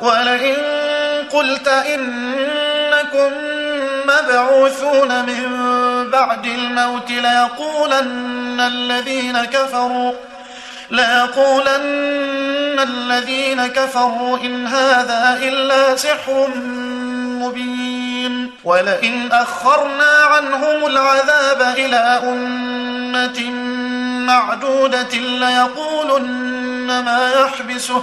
ولئن قلت إنكم مبعوثون من بعد الموت ليقولن الذين كفروا ليقولن الذين كفروا إن هذا إلا سحر مبين. ولئن أخرنا عنهم العذاب إلى أمة معدودة ليقولن ما يحبسه.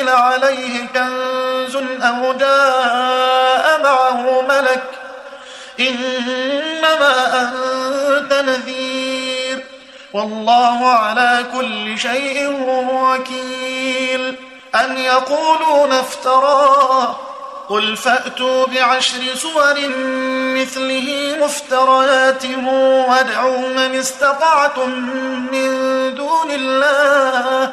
أنزل عليه كنز أو جاء معه ملك إنما أنت نذير والله على كل شيء وكيل أن يقولون افتراه قل فأتوا بعشر سور مثله مفتريات وادعوا من استطعتم من دون الله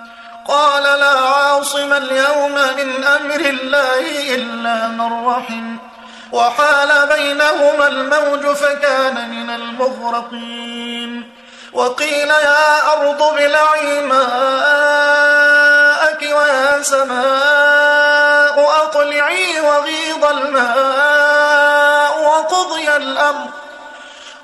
قال لا عاصم اليوم من أمر الله إلا من رحم. وحال بينهما الموج فكان من المغرقين. وقيل يا أرض ابلعي ماءك ويا سماء أقلعي وغيض الماء وقضي الأمر.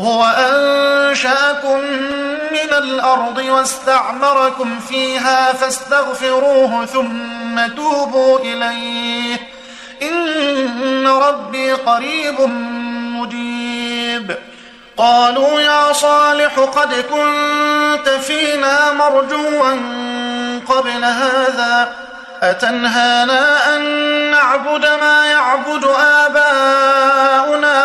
هو أنشأكم من الأرض واستعمركم فيها فاستغفروه ثم توبوا إليه. إن ربي قريب مجيب. قالوا يا صالح قد كنت فينا مرجوا قبل هذا. أتنهانا أن نعبد ما يعبد آباؤنا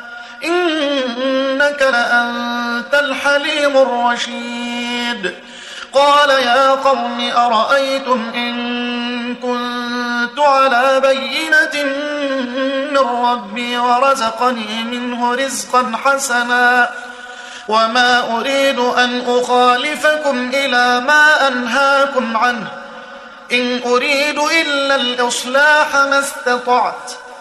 إنك لأنت الحليم الرشيد. قال يا قوم أرأيتم إن كنت على بينة من ربي ورزقني منه رزقا حسنا وما أريد أن أخالفكم إلى ما أنهاكم عنه. إن أريد إلا الإصلاح ما استطعت.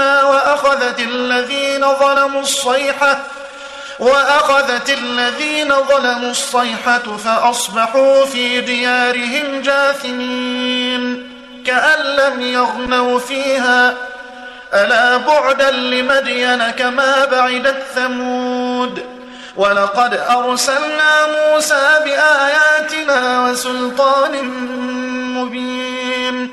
وأخذت الذين ظلموا الصيحة وأخذت الذين ظلموا الصيحة فأصبحوا في ديارهم جاثمين. كأن لم يغنوا فيها ألا بعدا لمدين كما بعدت ثمود. ولقد أرسلنا موسى بآياتنا وسلطان مبين.